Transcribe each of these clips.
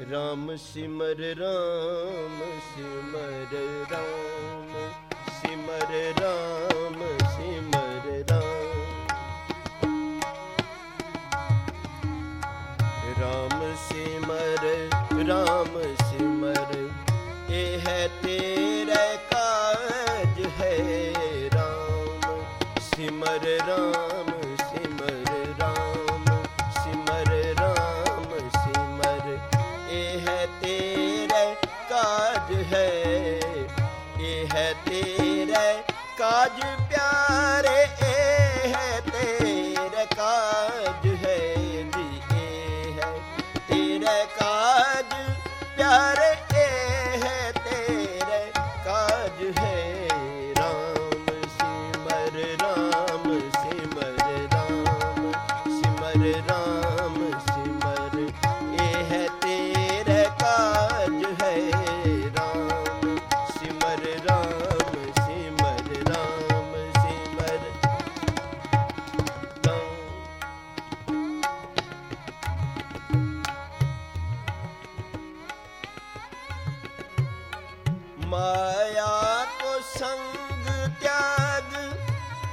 ਰਾਮ ਸਿਮਰ ਰਾਮ ਸਿਮਰ ਰਾਮ ਸਿਮਰ ਰਾਮ ਸਿਮਰ ਰਾਮ ਰਾਮ ਸਿਮਰ ਰਾਮ ਸਿਮਰ ਇਹ ਹੈ ਤੇਰਾ ਕਾਜ ਹੈ ਰਾਮ ਸਿਮਰ ਰਾਮ ਹੈ ਤੇਰਾ ਕਾਜ ਪਿਆਰੇ, ਇਹ ਹੈ ਤੇਰਾ ਕਾਜ ਹੈ ਜੀ, ਇਹ ਹੈ ਤੇਰਾ ਕਾਜ ਪਿਆਰੇ।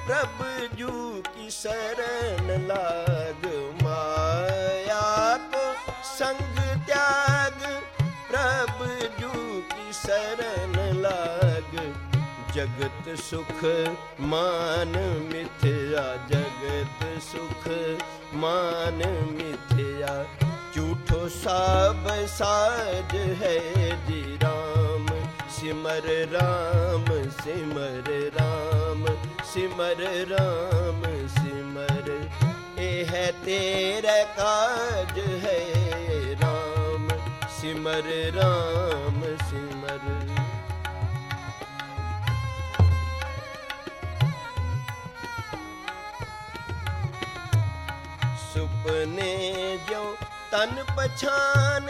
ਪ੍ਰਭ ਜੂ ਕੀ ਸ਼ਰਨ ਲਾਗ ਮਾਇਆ ਕੋ ਸੰਗ ਤਿਆਗ, ਪ੍ਰਭ ਜੂ ਕੀ ਸ਼ਰਨ ਲਾਗ। ਜਗਤ ਸੁਖ ਮਾਨ ਮਿਥਿਆ, ਜਗਤ ਸੁਖ ਮਾਨ ਮਿਥਿਆ। ਝੂਠੋ ਸਭ ਸਾਜ ਹੈ ਜੀ RAM ਸਿਮਰ RAM ਸਿਮਰ RAM ਸਿਮਰ, ਰਾਮ ਸਿਮਰ, ਇਹ ਹੈ ਤੇਰੇ ਕਾਜ ਹੈ ਰਾਮ ਸਿਮਰ ਰਾਮ ਸਿਮਰ। ਸੁਪਨੇ ਜੋ ਤਨ ਪਛਾਨ,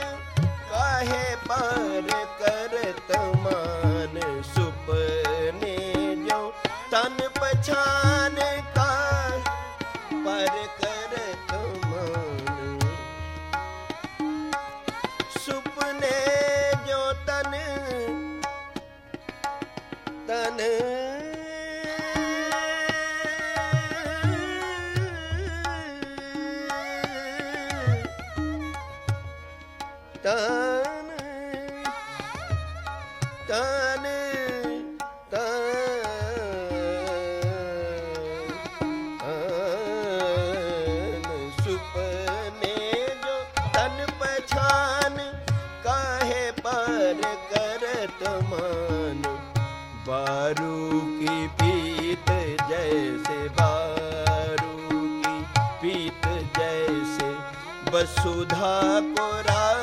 ਕਾਹੇ ਪਰ ਕਰਤ ਮਾਨ। ਸੁਪਨੇ ਜੋ ਤਨ तन ਤਨ ਤਨ जैसे बारू की पीत जैसे वसुधा को रा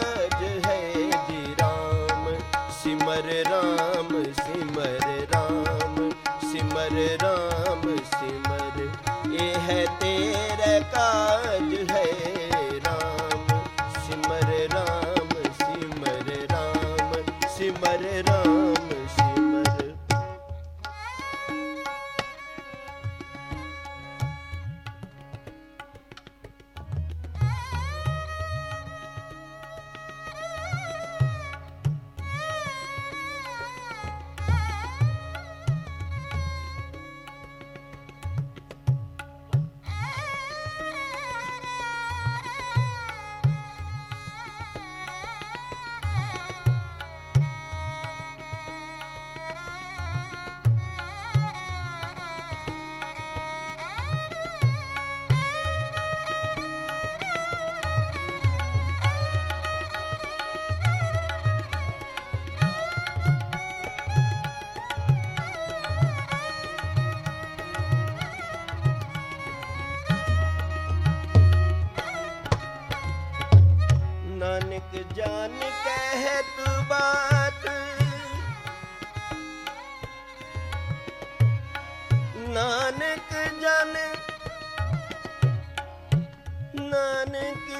ਜਾਨ ਕਹਿਤ ਬਾਤ। ਨਾਨਕ ਜਨ ਨਾਨਕ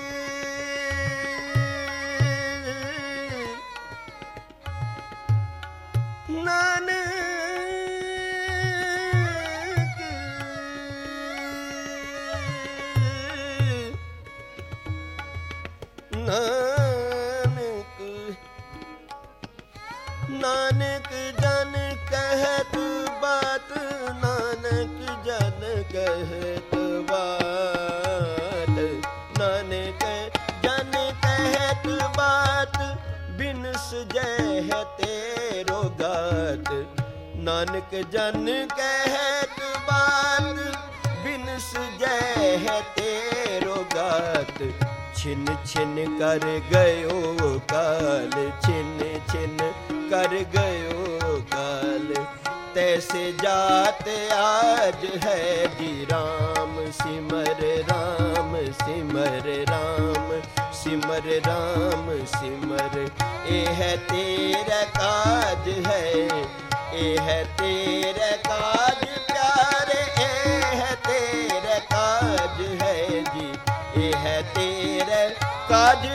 ਕਹਿਤ ਬਾਤ। ਨਾਨਕ, ਜਨ ਕਹਿਤ ਬਾਤ ਬਿਨ ਸਜੈ ਹੈ ਤੇਰੋ ਗਾਤ। ਨਾਨਕ, ਜਨ ਕਹਿਤ ਬਾਤ ਬਿਨ ਸਜੈ ਹੈ ਤੇਰੋ ਗਾਤ। ਛਿਨ ਛਿਨ ਕਰ ਗਇਓ ਕਾਲ, ਛਿਨ ਛਿਨ ਕਰ ਗਇਓ ਕਾਲ। ਤੈਸੇ ਜਾਤ ਆਜ ਹੈ ਜੀ ਰਾਮ, ਸਿਮਰ ਰਾਮ ਸਿਮਰ ਰਾਮ ਸਿਮਰ ਰਾਮ, ਸਿਮਰ। ਇਹ ਹੈ ਤੇਰਾ ਕਾਜ ਹੈ, ਇਹ ਹੈ ਤੇਰਾ ਕਾਜ ਪਿਆਰੇ, ਇਹ ਹੈ ਤੇਰਾ ਕਾਜ ਹੈ ਜੀ। ਇਹ ਹੈ ਤੇਰਾ ਕਾਜ